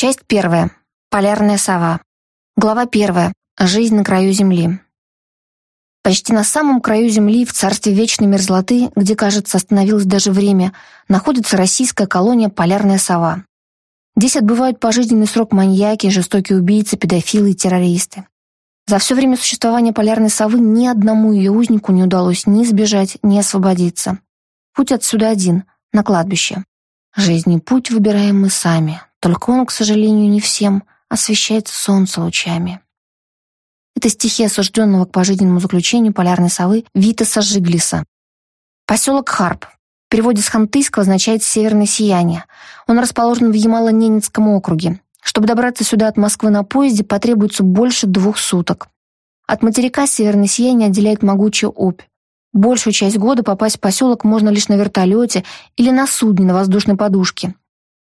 Часть первая. Полярная сова. Глава первая. Жизнь на краю земли. Почти на самом краю земли, в царстве вечной мерзлоты, где, кажется, остановилось даже время, находится российская колония «Полярная сова». Здесь отбывают пожизненный срок маньяки, жестокие убийцы, педофилы и террористы. За все время существования полярной совы ни одному ее узнику не удалось ни сбежать, ни освободиться. Путь отсюда один — на кладбище. Жизни путь выбираем мы сами, только он, к сожалению, не всем освещается солнце лучами. Это стихи осужденного к пожизненному заключению полярной совы Витаса Жиглиса. Поселок Харп. В переводе с хантыйского означает «северное сияние». Он расположен в Ямало-Ненецком округе. Чтобы добраться сюда от Москвы на поезде, потребуется больше двух суток. От материка северное сияние отделяет могучая Обь. Большую часть года попасть в поселок можно лишь на вертолете или на судне на воздушной подушке.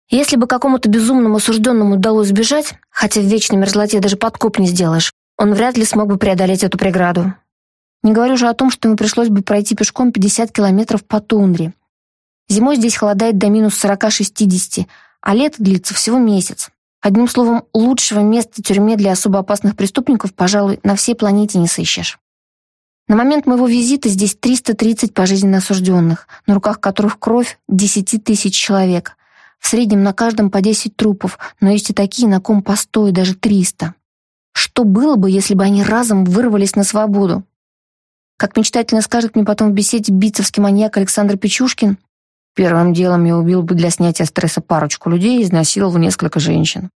Если бы какому-то безумному осужденному удалось сбежать, хотя в вечной мерзлоте даже подкоп не сделаешь, он вряд ли смог бы преодолеть эту преграду. Не говорю же о том, что ему пришлось бы пройти пешком 50 километров по тундре. Зимой здесь холодает до минус 40-60, а лето длится всего месяц. Одним словом, лучшего места тюрьме для особо опасных преступников, пожалуй, на всей планете не сыщешь. На момент моего визита здесь 330 пожизненно осужденных, на руках которых кровь 10 тысяч человек, в среднем на каждом по 10 трупов, но есть и такие, на ком по 100 и даже 300. Что было бы, если бы они разом вырвались на свободу? Как мечтательно скажет мне потом в беседе битцевский маньяк Александр Печушкин, первым делом я убил бы для снятия стресса парочку людей и изнасиловал несколько женщин.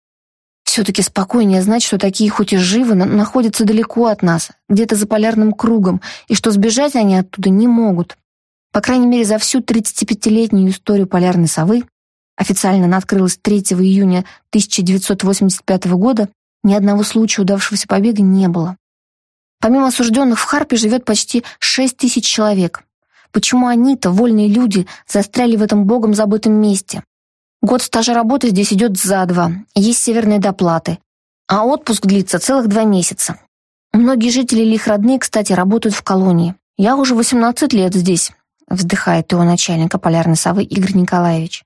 Все-таки спокойнее знать, что такие хоть и живы, но находятся далеко от нас, где-то за полярным кругом, и что сбежать они оттуда не могут. По крайней мере, за всю 35-летнюю историю полярной совы официально она открылась 3 июня 1985 года, ни одного случая удавшегося побега не было. Помимо осужденных в Харпе живет почти 6 тысяч человек. Почему они-то, вольные люди, застряли в этом богом забытом месте? Год стажа работы здесь идет за два, есть северные доплаты, а отпуск длится целых два месяца. Многие жители или их родные, кстати, работают в колонии. Я уже 18 лет здесь, вздыхает его начальника полярной совы Игорь Николаевич.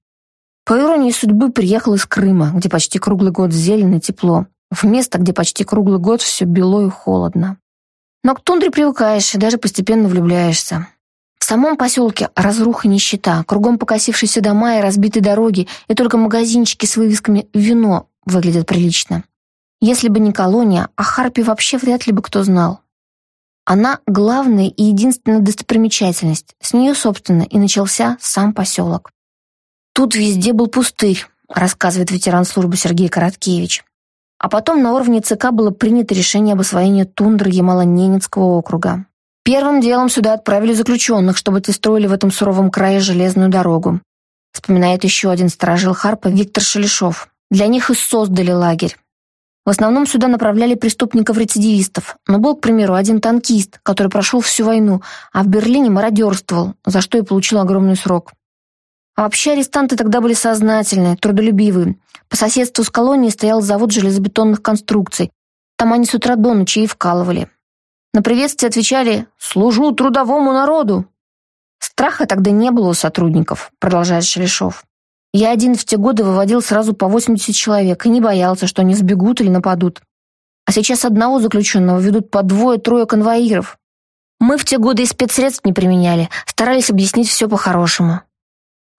По иронии судьбы, приехал из Крыма, где почти круглый год зелено и тепло, в место, где почти круглый год все бело и холодно. Но к тундре привыкаешь и даже постепенно влюбляешься. В самом поселке разруха нищета, кругом покосившиеся дома и разбитые дороги, и только магазинчики с вывесками «вино» выглядят прилично. Если бы не колония, о Харпе вообще вряд ли бы кто знал. Она главная и единственная достопримечательность. С нее, собственно, и начался сам поселок. Тут везде был пустырь, рассказывает ветеран службы Сергей Короткевич. А потом на уровне ЦК было принято решение об освоении тундры Ямало-Ненецкого округа. Первым делом сюда отправили заключенных, чтобы те строили в этом суровом крае железную дорогу. Вспоминает еще один сторожил Харпа Виктор Шелешов. Для них и создали лагерь. В основном сюда направляли преступников-рецидивистов, но был, к примеру, один танкист, который прошел всю войну, а в Берлине мародерствовал, за что и получил огромный срок. А вообще арестанты тогда были сознательные, трудолюбивые. По соседству с колонией стоял завод железобетонных конструкций. Там они с утра до ночи и вкалывали. На приветствие отвечали «Служу трудовому народу». Страха тогда не было у сотрудников, продолжает Шелешов. Я один в те годы выводил сразу по 80 человек и не боялся, что они сбегут или нападут. А сейчас одного заключенного ведут по двое-трое конвоиров. Мы в те годы и спецсредств не применяли, старались объяснить все по-хорошему.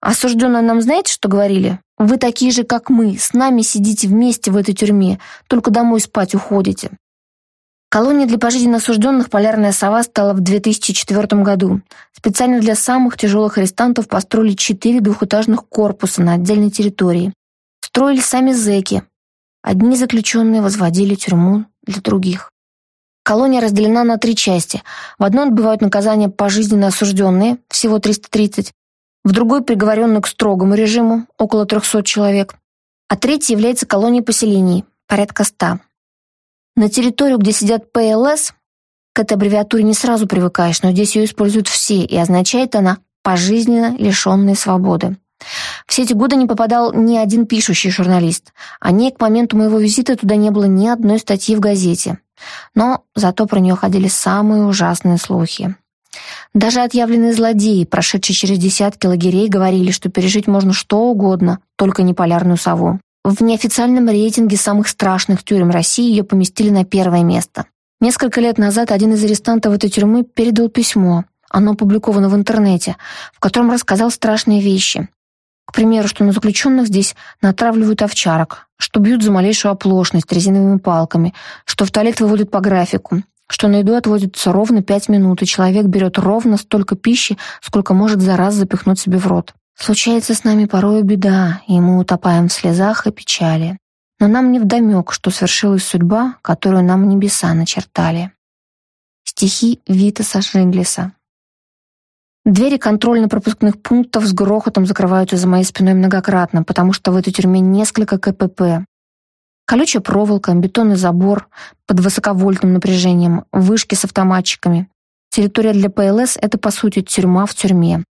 Осужденные нам знаете, что говорили? Вы такие же, как мы, с нами сидите вместе в этой тюрьме, только домой спать уходите. Колония для пожизненно осужденных «Полярная сова» стала в 2004 году. Специально для самых тяжелых арестантов построили четыре двухэтажных корпуса на отдельной территории. Строили сами зэки. Одни заключенные возводили тюрьму для других. Колония разделена на три части. В одной отбывают наказание пожизненно осужденные, всего 330, в другой приговоренный к строгому режиму, около 300 человек, а третий является колонией поселений, порядка 100. На территорию, где сидят ПЛС, к этой аббревиатуре не сразу привыкаешь, но здесь ее используют все, и означает она «пожизненно лишенные свободы». Все эти годы не попадал ни один пишущий журналист, а не к моменту моего визита туда не было ни одной статьи в газете. Но зато про нее ходили самые ужасные слухи. Даже отъявленные злодеи, прошедшие через десятки лагерей, говорили, что пережить можно что угодно, только не полярную сову. В неофициальном рейтинге самых страшных тюрем России ее поместили на первое место. Несколько лет назад один из арестантов этой тюрьмы передал письмо, оно опубликовано в интернете, в котором рассказал страшные вещи. К примеру, что на заключенных здесь натравливают овчарок, что бьют за малейшую оплошность резиновыми палками, что в туалет выводят по графику, что на еду отводится ровно пять минут, и человек берет ровно столько пищи, сколько может за раз запихнуть себе в рот. Случается с нами порою беда, и мы утопаем в слезах и печали. Но нам не вдомек, что свершилась судьба, которую нам небеса начертали. Стихи Витаса Шинглиса. Двери контрольно-пропускных пунктов с грохотом закрываются за моей спиной многократно, потому что в этой тюрьме несколько КПП. Колючая проволока, бетонный забор под высоковольтным напряжением, вышки с автоматчиками. Территория для ПЛС — это, по сути, тюрьма в тюрьме.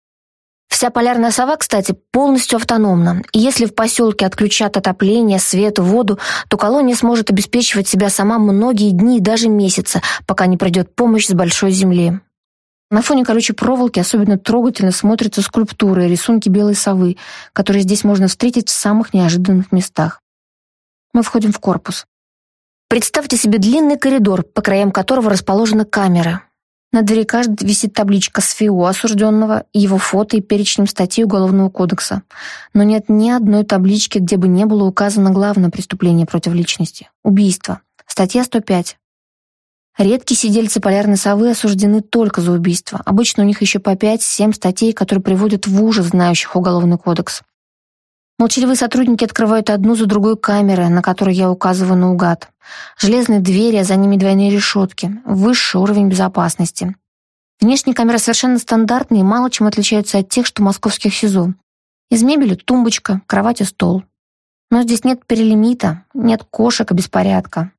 Вся полярная сова, кстати, полностью автономна. И если в поселке отключат отопление, свет, воду, то колония сможет обеспечивать себя сама многие дни и даже месяцы, пока не придет помощь с большой земли. На фоне колючей проволоки особенно трогательно смотрятся скульптуры и рисунки белой совы, которые здесь можно встретить в самых неожиданных местах. Мы входим в корпус. Представьте себе длинный коридор, по краям которого расположены камеры. На двери каждой висит табличка с ФИО осужденного, его фото и перечнем статей Уголовного кодекса. Но нет ни одной таблички, где бы не было указано главное преступление против личности – убийство. Статья 105. Редкие сидельцы полярной совы осуждены только за убийство. Обычно у них еще по 5-7 статей, которые приводят в ужас знающих Уголовный кодекс. Молчаливые сотрудники открывают одну за другой камеры, на которые я указываю наугад. Железные двери, а за ними двойные решетки. Высший уровень безопасности. Внешние камеры совершенно стандартные и мало чем отличаются от тех, что в московских СИЗО. Из мебели тумбочка, кровать и стол. Но здесь нет перелимита, нет кошек и беспорядка.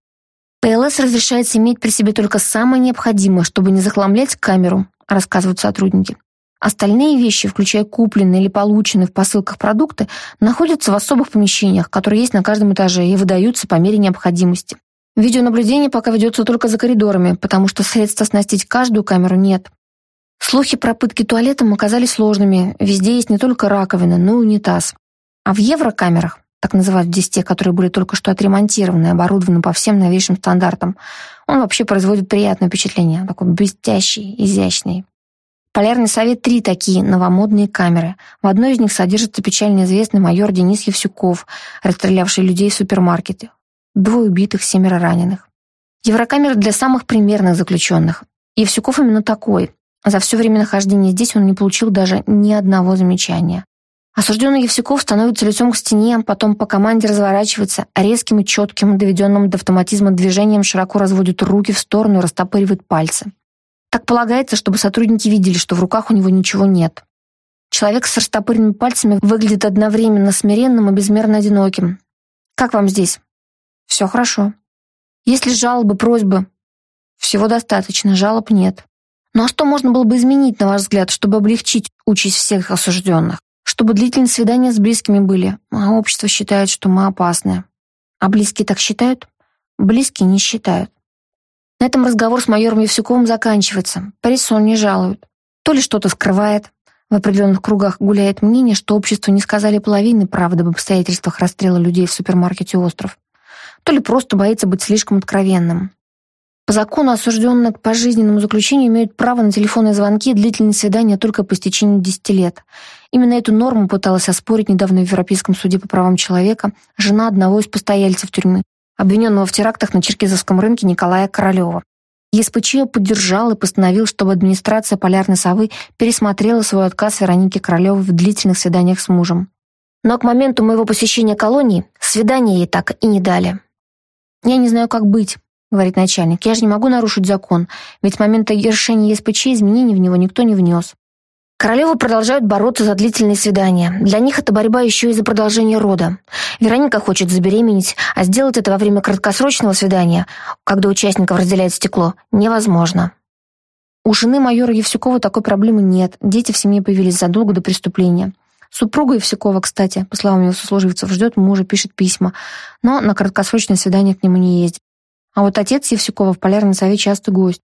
ПЛС разрешается иметь при себе только самое необходимое, чтобы не захламлять камеру, рассказывают сотрудники. Остальные вещи, включая купленные или полученные в посылках продукты, находятся в особых помещениях, которые есть на каждом этаже и выдаются по мере необходимости. Видеонаблюдение пока ведется только за коридорами, потому что средств оснастить каждую камеру нет. Слухи про пытки туалетом оказались сложными. Везде есть не только раковина, но и унитаз. А в еврокамерах, так называют здесь те, которые были только что отремонтированы и оборудованы по всем новейшим стандартам, он вообще производит приятное впечатление, такой блестящий, изящный. Полярный совет три такие новомодные камеры. В одной из них содержится печально известный майор Денис Евсюков, расстрелявший людей в супермаркете. Двое убитых, семеро раненых. Еврокамера для самых примерных заключенных. Евсюков именно такой. За все время нахождения здесь он не получил даже ни одного замечания. Осужденный Евсюков становится лицом к стене, потом по команде разворачивается, резким и четким, доведенным до автоматизма движением широко разводит руки в сторону и растопыривает пальцы. Так полагается, чтобы сотрудники видели, что в руках у него ничего нет. Человек с растопыренными пальцами выглядит одновременно смиренным и безмерно одиноким. Как вам здесь? Все хорошо. Есть ли жалобы, просьбы? Всего достаточно, жалоб нет. Ну а что можно было бы изменить, на ваш взгляд, чтобы облегчить участь всех осужденных? Чтобы длительные свидания с близкими были, а общество считает, что мы опасны. А близкие так считают? Близкие не считают. На этом разговор с майором Евсюковым заканчивается. Парисон не жалуют. То ли что-то скрывает. В определенных кругах гуляет мнение, что обществу не сказали половины правды об обстоятельствах расстрела людей в супермаркете «Остров». То ли просто боится быть слишком откровенным. По закону осужденные к пожизненному заключению имеют право на телефонные звонки и длительные свидания только по истечению 10 лет. Именно эту норму пыталась оспорить недавно в Европейском суде по правам человека жена одного из постояльцев тюрьмы, обвиненного в терактах на Черкизовском рынке Николая Королева. ЕСПЧ поддержал и постановил, чтобы администрация «Полярной совы» пересмотрела свой отказ Вероники Королевой в длительных свиданиях с мужем. Но к моменту моего посещения колонии свидания ей так и не дали. «Я не знаю, как быть», — говорит начальник. «Я же не могу нарушить закон, ведь с момента решения ЕСПЧ изменений в него никто не внес. Королевы продолжают бороться за длительные свидания. Для них это борьба еще и за продолжение рода. Вероника хочет забеременеть, а сделать это во время краткосрочного свидания, когда участников разделяет стекло, невозможно. У жены майора Евсюкова такой проблемы нет. Дети в семье появились задолго до преступления. Супруга Евсюкова, кстати, по словам его сослуживцев, ждет мужа, пишет письма, но на краткосрочное свидание к нему не ездит. А вот отец Евсюкова в полярной сове часто гость.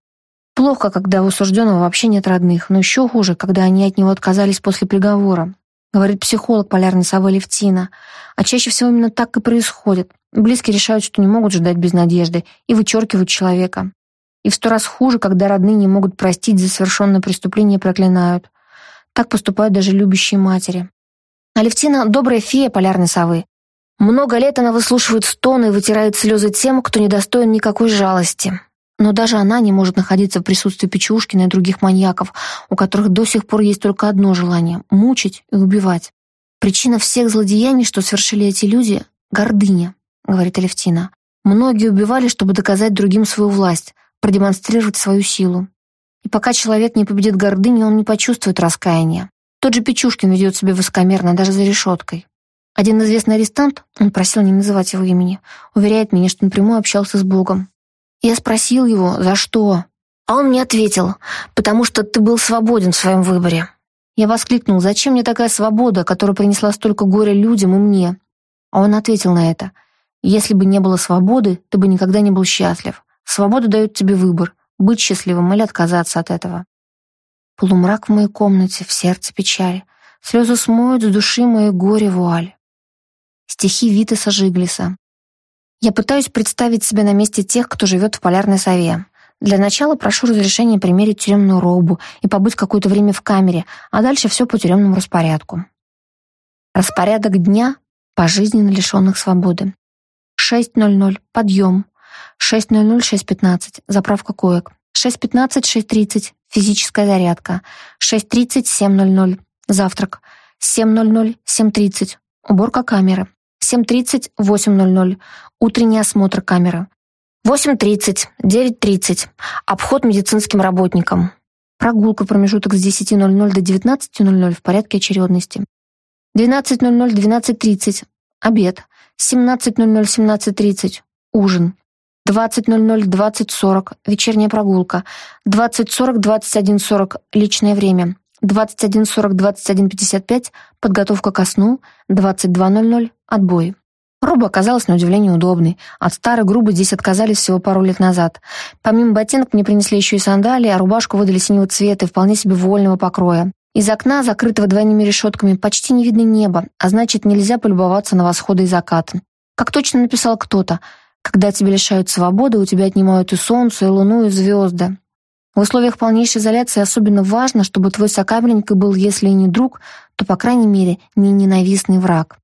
Плохо, когда у осужденного вообще нет родных, но еще хуже, когда они от него отказались после приговора, говорит психолог полярной совы Левтина. А чаще всего именно так и происходит. Близкие решают, что не могут ждать без надежды, и вычеркивают человека. И в сто раз хуже, когда родные не могут простить за совершенное преступление и проклинают. Так поступают даже любящие матери. Алевтина — добрая фея полярной совы. Много лет она выслушивает стоны и вытирает слезы тем, кто не достоин никакой жалости. Но даже она не может находиться в присутствии Печушкина и других маньяков, у которых до сих пор есть только одно желание — мучить и убивать. Причина всех злодеяний, что совершили эти люди — гордыня, говорит Алевтина. Многие убивали, чтобы доказать другим свою власть, продемонстрировать свою силу. И пока человек не победит гордыню, он не почувствует раскаяния. Тот же Печушкин ведет себя высокомерно, даже за решеткой. Один известный арестант, он просил не называть его имени, уверяет меня, что напрямую общался с Богом. Я спросил его, за что? А он мне ответил, потому что ты был свободен в своем выборе. Я воскликнул, зачем мне такая свобода, которая принесла столько горя людям и мне? А он ответил на это, если бы не было свободы, ты бы никогда не был счастлив. Свобода дает тебе выбор, быть счастливым или отказаться от этого. Полумрак в моей комнате, в сердце печаль. Слезы смоют с души моей горе вуаль. Стихи Витаса Жиглиса. Я пытаюсь представить себя на месте тех, кто живет в полярной сове. Для начала прошу разрешения примерить тюремную робу и побыть какое-то время в камере, а дальше все по тюремному распорядку. Распорядок дня пожизненно лишенных свободы. 6.00 – подъем. 6.00 – 6.15 – заправка коек. 6.15 – 6.30 – физическая зарядка. 6.30 – 7.00 – завтрак. 7.00 – 7.30 – уборка камеры. 7.30 – 8.00 – утренний осмотр камеры. 8.30, 9.30 – обход медицинским работникам. Прогулка промежуток с 10.00 до 19.00 в порядке очередности. 12.00, 12.30 – обед. 17.00, 17.30 – ужин. 20.00, 20.40 – вечерняя прогулка. 20.40, 21.40 – личное время. 21.40, 21.55 – подготовка ко сну. 22.00 – отбой. Роба оказалась на удивление удобной. От старой грубы здесь отказались всего пару лет назад. Помимо ботинок мне принесли еще и сандалии, а рубашку выдали синего цвета и вполне себе вольного покроя. Из окна, закрытого двойными решетками, почти не видно неба, а значит, нельзя полюбоваться на восходы и закаты. Как точно написал кто-то, когда тебя лишают свободы, у тебя отнимают и солнце, и луну, и звезды. В условиях полнейшей изоляции особенно важно, чтобы твой сокамерник был, если и не друг, то, по крайней мере, не ненавистный враг.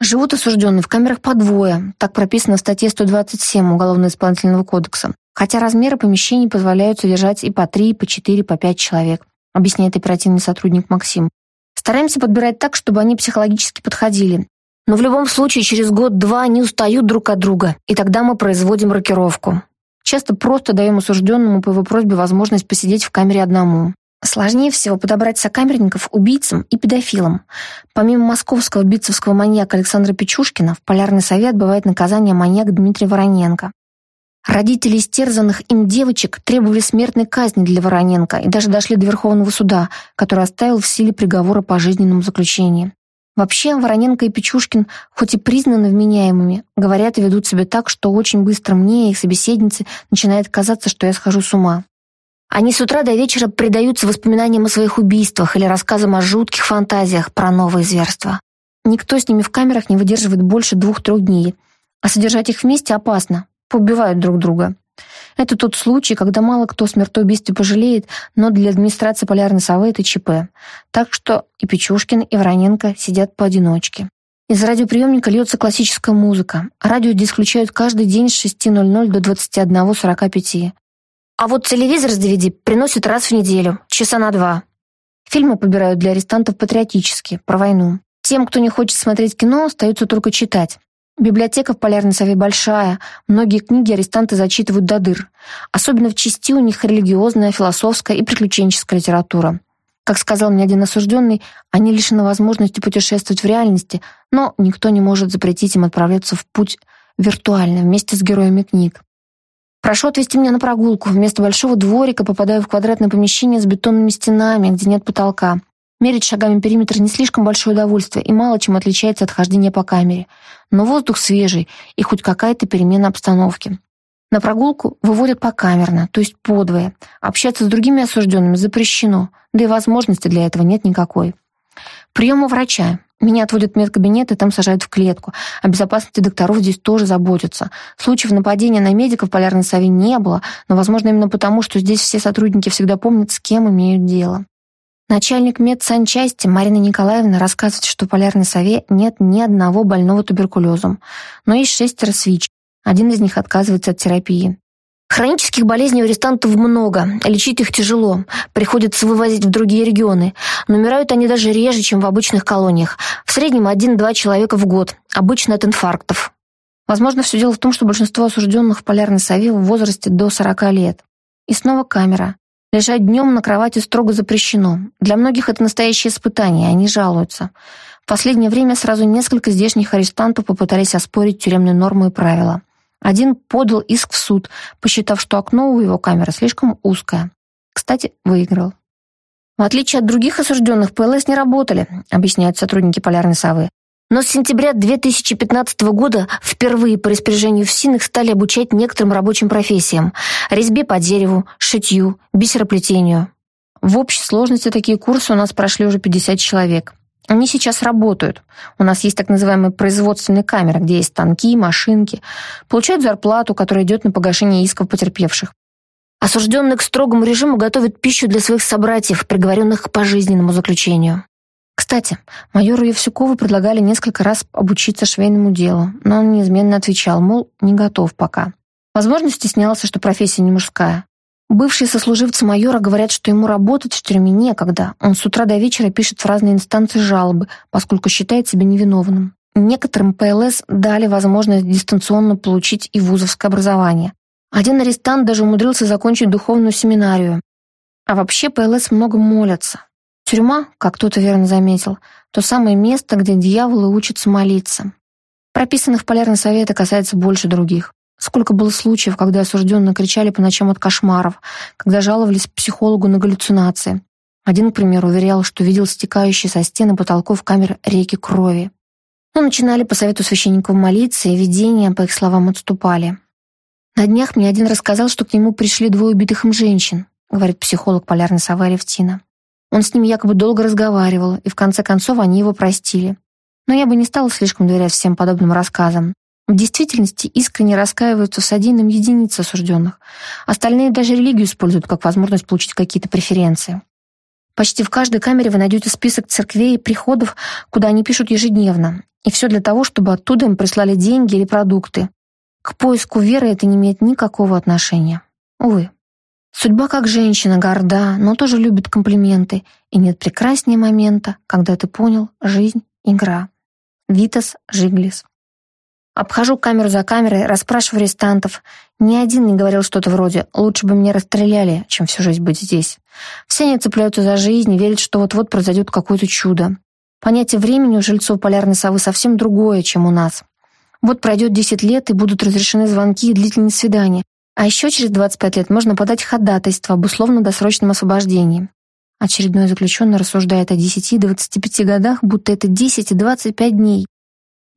Живут осужденные в камерах по двое, так прописано в статье 127 Уголовно-исполнительного кодекса, хотя размеры помещений позволяют содержать и по три, и по четыре, по пять человек, объясняет оперативный сотрудник Максим. Стараемся подбирать так, чтобы они психологически подходили. Но в любом случае через год-два они устают друг от друга, и тогда мы производим рокировку. Часто просто даем осужденному по его просьбе возможность посидеть в камере одному. Сложнее всего подобрать сокамерников убийцам и педофилам. Помимо московского битцевского маньяка Александра Печушкина, в Полярный совет бывает наказание маньяк Дмитрий Вороненко. Родители истерзанных им девочек требовали смертной казни для Вороненко и даже дошли до Верховного суда, который оставил в силе приговора по жизненному заключению. Вообще, Вороненко и Печушкин, хоть и признаны вменяемыми, говорят и ведут себя так, что очень быстро мне и их собеседнице начинает казаться, что я схожу с ума. Они с утра до вечера предаются воспоминаниям о своих убийствах или рассказам о жутких фантазиях про новые зверства. Никто с ними в камерах не выдерживает больше двух-трех дней, а содержать их вместе опасно, поубивают друг друга. Это тот случай, когда мало кто о смертоубийстве пожалеет, но для администрации полярной совы это ЧП. Так что и Печушкин, и Вороненко сидят поодиночке. Из радиоприемника льется классическая музыка. Радио здесь включают каждый день с 6.00 до 21.45. А вот телевизор с DVD приносят раз в неделю, часа на два. Фильмы побирают для арестантов патриотические, про войну. Тем, кто не хочет смотреть кино, остается только читать. Библиотека в Полярной Сове большая, многие книги арестанты зачитывают до дыр. Особенно в части у них религиозная, философская и приключенческая литература. Как сказал мне один осужденный, они лишены возможности путешествовать в реальности, но никто не может запретить им отправляться в путь виртуально вместе с героями книг. Прошу отвезти меня на прогулку. Вместо большого дворика попадаю в квадратное помещение с бетонными стенами, где нет потолка. Мерить шагами периметр не слишком большое удовольствие и мало чем отличается от хождения по камере. Но воздух свежий и хоть какая-то перемена обстановки. На прогулку выводят покамерно, то есть подвое. Общаться с другими осужденными запрещено, да и возможности для этого нет никакой. Прием у врача. Меня отводят в медкабинет и там сажают в клетку. О безопасности докторов здесь тоже заботятся. Случаев нападения на медиков в полярной сове не было, но, возможно, именно потому, что здесь все сотрудники всегда помнят, с кем имеют дело. Начальник медсанчасти Марина Николаевна рассказывает, что в полярной сове нет ни одного больного туберкулезом, но есть шестеро свич. Один из них отказывается от терапии. Хронических болезней у арестантов много, лечить их тяжело, приходится вывозить в другие регионы. Но они даже реже, чем в обычных колониях. В среднем один-два человека в год, обычно от инфарктов. Возможно, все дело в том, что большинство осужденных в полярной сове в возрасте до 40 лет. И снова камера. Лежать днем на кровати строго запрещено. Для многих это настоящее испытание, они жалуются. В последнее время сразу несколько здешних арестантов попытались оспорить тюремные нормы и правила. Один подал иск в суд, посчитав, что окно у его камеры слишком узкое. Кстати, выиграл. В отличие от других осужденных, ПЛС не работали, объясняют сотрудники полярной совы. Но с сентября 2015 года впервые по распоряжению ФСИН их стали обучать некоторым рабочим профессиям – резьбе по дереву, шитью, бисероплетению. В общей сложности такие курсы у нас прошли уже 50 человек. Они сейчас работают. У нас есть так называемые производственные камеры, где есть станки, машинки. Получают зарплату, которая идет на погашение исков потерпевших. Осужденные к строгому режиму готовят пищу для своих собратьев, приговоренных к пожизненному заключению. Кстати, майору Евсюкову предлагали несколько раз обучиться швейному делу, но он неизменно отвечал, мол, не готов пока. Возможно, стеснялся, что профессия не мужская. Бывшие сослуживцы майора говорят, что ему работать в тюрьме некогда. Он с утра до вечера пишет в разные инстанции жалобы, поскольку считает себя невиновным. Некоторым ПЛС дали возможность дистанционно получить и вузовское образование. Один арестант даже умудрился закончить духовную семинарию. А вообще ПЛС много молятся. Тюрьма, как кто-то верно заметил, то самое место, где дьяволы учатся молиться. Прописанных в полярной совете касается больше других. Сколько было случаев, когда осужденные кричали по ночам от кошмаров, когда жаловались психологу на галлюцинации. Один, к примеру, уверял, что видел стекающие со стены потолков камер реки крови. Но начинали по совету священников молиться, и видения, по их словам, отступали. На днях мне один рассказал, что к нему пришли двое убитых им женщин, говорит психолог полярной совы Алевтина. Он с ними якобы долго разговаривал, и в конце концов они его простили. Но я бы не стала слишком доверять всем подобным рассказам. В действительности искренне раскаиваются в содеянном единицы осужденных. Остальные даже религию используют как возможность получить какие-то преференции. Почти в каждой камере вы найдете список церквей и приходов, куда они пишут ежедневно. И все для того, чтобы оттуда им прислали деньги или продукты. К поиску веры это не имеет никакого отношения. Увы. Судьба как женщина горда, но тоже любит комплименты, и нет прекраснее момента, когда ты понял, жизнь — игра. Витас Жиглис Обхожу камеру за камерой, расспрашиваю арестантов. Ни один не говорил что-то вроде «лучше бы меня расстреляли, чем всю жизнь быть здесь». Все они цепляются за жизнь и верят, что вот-вот произойдет какое-то чудо. Понятие времени у жильцов полярной совы совсем другое, чем у нас. Вот пройдет 10 лет, и будут разрешены звонки и длительные свидания. А еще через 25 лет можно подать ходатайство об условно-досрочном освобождении. Очередной заключенный рассуждает о 10-25 годах, будто это 10 и 25 дней.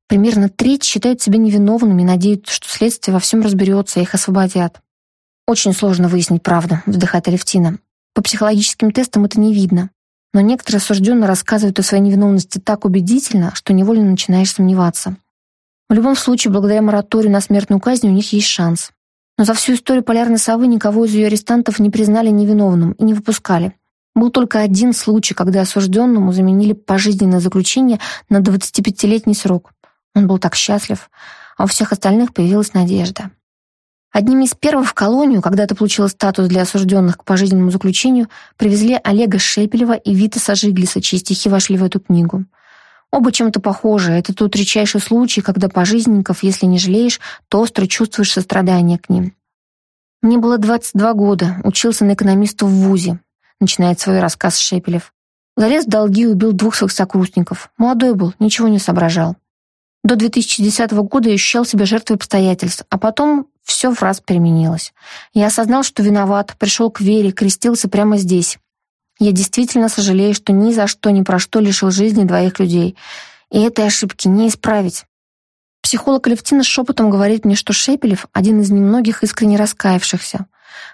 Примерно треть считают себя невиновными и надеются, что следствие во всем разберется и их освободят. Очень сложно выяснить правду, вздыхает Алевтина. По психологическим тестам это не видно. Но некоторые осужденные рассказывают о своей невиновности так убедительно, что невольно начинаешь сомневаться. В любом случае, благодаря мораторию на смертную казнь у них есть шанс. Но за всю историю полярной совы никого из ее арестантов не признали невиновным и не выпускали. Был только один случай, когда осужденному заменили пожизненное заключение на 25-летний срок. Он был так счастлив, а у всех остальных появилась надежда. Одними из первых в колонию, когда это получило статус для осужденных к пожизненному заключению, привезли Олега Шепелева и Витаса Жиглиса, чьи стихи вошли в эту книгу. Оба чем-то похожи. Это тот редчайший случай, когда пожизненников, если не жалеешь, то остро чувствуешь сострадание к ним. «Мне было 22 года, учился на экономиста в ВУЗе», начинает свой рассказ Шепелев. Залез в долги и убил двух своих сокурсников. Молодой был, ничего не соображал. До 2010 года ощущал себя жертвой обстоятельств, а потом все в раз переменилось. Я осознал, что виноват, пришел к вере, крестился прямо здесь. Я действительно сожалею, что ни за что, ни про что лишил жизни двоих людей. И этой ошибки не исправить. Психолог Алевтина шепотом говорит мне, что Шепелев — один из немногих искренне раскаявшихся.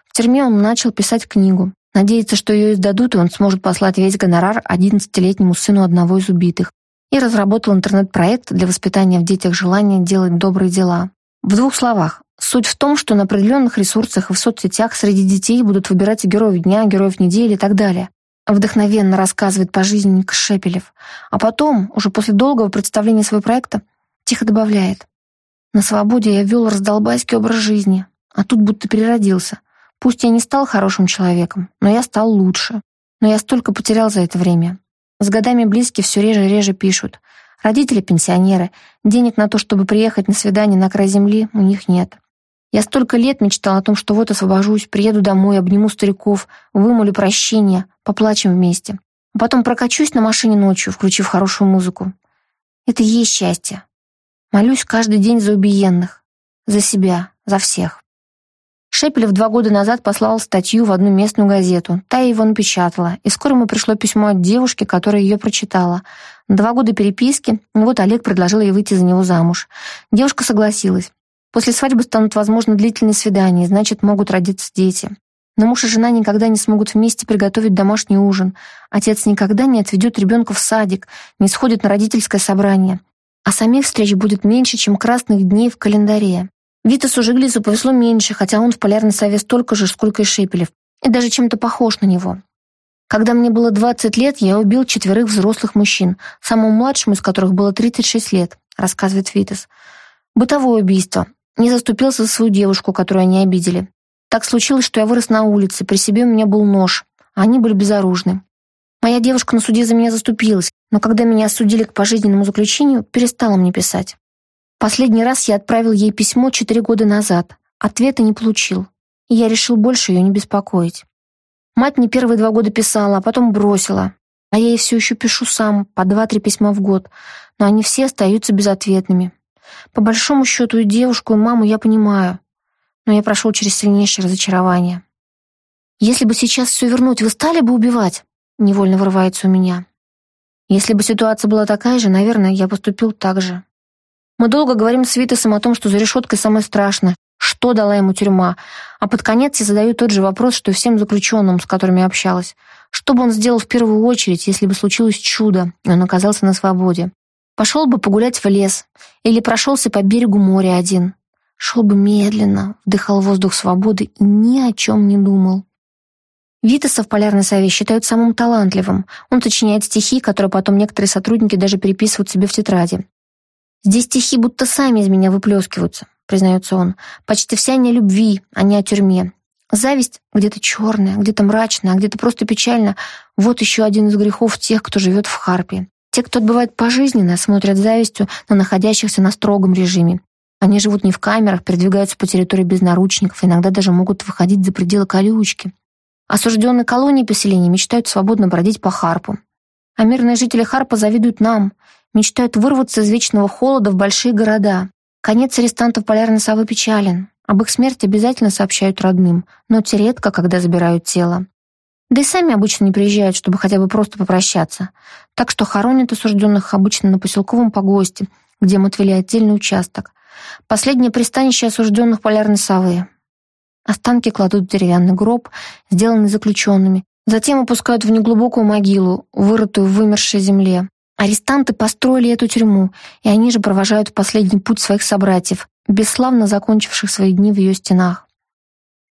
В тюрьме он начал писать книгу. Надеется, что ее издадут, и он сможет послать весь гонорар 11-летнему сыну одного из убитых. И разработал интернет-проект для воспитания в детях желания делать добрые дела. В двух словах. Суть в том, что на определенных ресурсах и в соцсетях среди детей будут выбирать героев дня, героев недели и так далее. Вдохновенно рассказывает пожизненник Шепелев. А потом, уже после долгого представления своего проекта, тихо добавляет. На свободе я вел раздолбайский образ жизни, а тут будто переродился. Пусть я не стал хорошим человеком, но я стал лучше. Но я столько потерял за это время. С годами близкие все реже и реже пишут. Родители пенсионеры, денег на то, чтобы приехать на свидание на край земли, у них нет. Я столько лет мечтал о том, что вот освобожусь, приеду домой, обниму стариков, вымолю прощения, поплачем вместе. А потом прокачусь на машине ночью, включив хорошую музыку. Это и есть счастье. Молюсь каждый день за убиенных, за себя, за всех. Шепелев два года назад послал статью в одну местную газету. Та его напечатала, и скоро ему пришло письмо от девушки, которая ее прочитала. Два года переписки, и вот Олег предложил ей выйти за него замуж. Девушка согласилась. После свадьбы станут возможны длительные свидания, значит, могут родиться дети. Но муж и жена никогда не смогут вместе приготовить домашний ужин. Отец никогда не отведет ребенка в садик, не сходит на родительское собрание. А самих встреч будет меньше, чем красных дней в календаре. Витасу Жиглицу повезло меньше, хотя он в полярной сове столько же, сколько и Шепелев, и даже чем-то похож на него. Когда мне было 20 лет, я убил четверых взрослых мужчин, самому младшему из которых было 36 лет, рассказывает Витас. Бытовое убийство. Не заступился за свою девушку, которую они обидели. Так случилось, что я вырос на улице, при себе у меня был нож, а они были безоружны. Моя девушка на суде за меня заступилась, но когда меня осудили к пожизненному заключению, перестала мне писать. Последний раз я отправил ей письмо четыре года назад. Ответа не получил. И я решил больше ее не беспокоить. Мать мне первые два года писала, а потом бросила. А я ей все еще пишу сам, по два-три письма в год. Но они все остаются безответными. По большому счету и девушку, и маму я понимаю. Но я прошел через сильнейшее разочарование. Если бы сейчас все вернуть, вы стали бы убивать? Невольно вырывается у меня. Если бы ситуация была такая же, наверное, я поступил так же. Мы долго говорим с Витасом о том, что за решеткой самое страшное, что дала ему тюрьма, а под конец я задаю тот же вопрос, что и всем заключенным, с которыми общалась. Что бы он сделал в первую очередь, если бы случилось чудо, и он оказался на свободе? Пошел бы погулять в лес или прошелся по берегу моря один. Шел бы медленно, вдыхал воздух свободы и ни о чем не думал. Витаса в полярной сове считают самым талантливым. Он сочиняет стихи, которые потом некоторые сотрудники даже переписывают себе в тетради. Здесь стихи будто сами из меня выплескиваются, признается он. Почти вся не о любви, а не о тюрьме. Зависть где-то черная, где-то мрачная, а где-то просто печально. Вот еще один из грехов тех, кто живет в Харпе. Те, кто отбывает пожизненно, смотрят завистью на находящихся на строгом режиме. Они живут не в камерах, передвигаются по территории без наручников, иногда даже могут выходить за пределы колючки. Осужденные колонии поселения мечтают свободно бродить по Харпу. А мирные жители Харпа завидуют нам, мечтают вырваться из вечного холода в большие города. Конец арестантов полярной совы печален. Об их смерти обязательно сообщают родным, но те редко, когда забирают тело. Да и сами обычно не приезжают, чтобы хотя бы просто попрощаться. Так что хоронят осужденных обычно на поселковом погосте, где им отвели отдельный участок. Последнее пристанище осужденных полярной совы. Останки кладут в деревянный гроб, сделанный заключенными. Затем опускают в неглубокую могилу, вырытую в вымершей земле. Арестанты построили эту тюрьму, и они же провожают в последний путь своих собратьев, бесславно закончивших свои дни в ее стенах.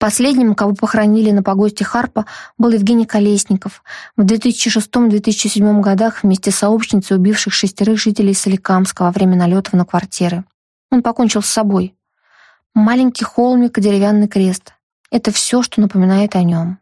Последним, кого похоронили на погосте Харпа, был Евгений Колесников, в 2006-2007 годах вместе с сообщницей убивших шестерых жителей Соликамска во время налетов на квартиры. Он покончил с собой. Маленький холмик и деревянный крест. Это все, что напоминает о нем.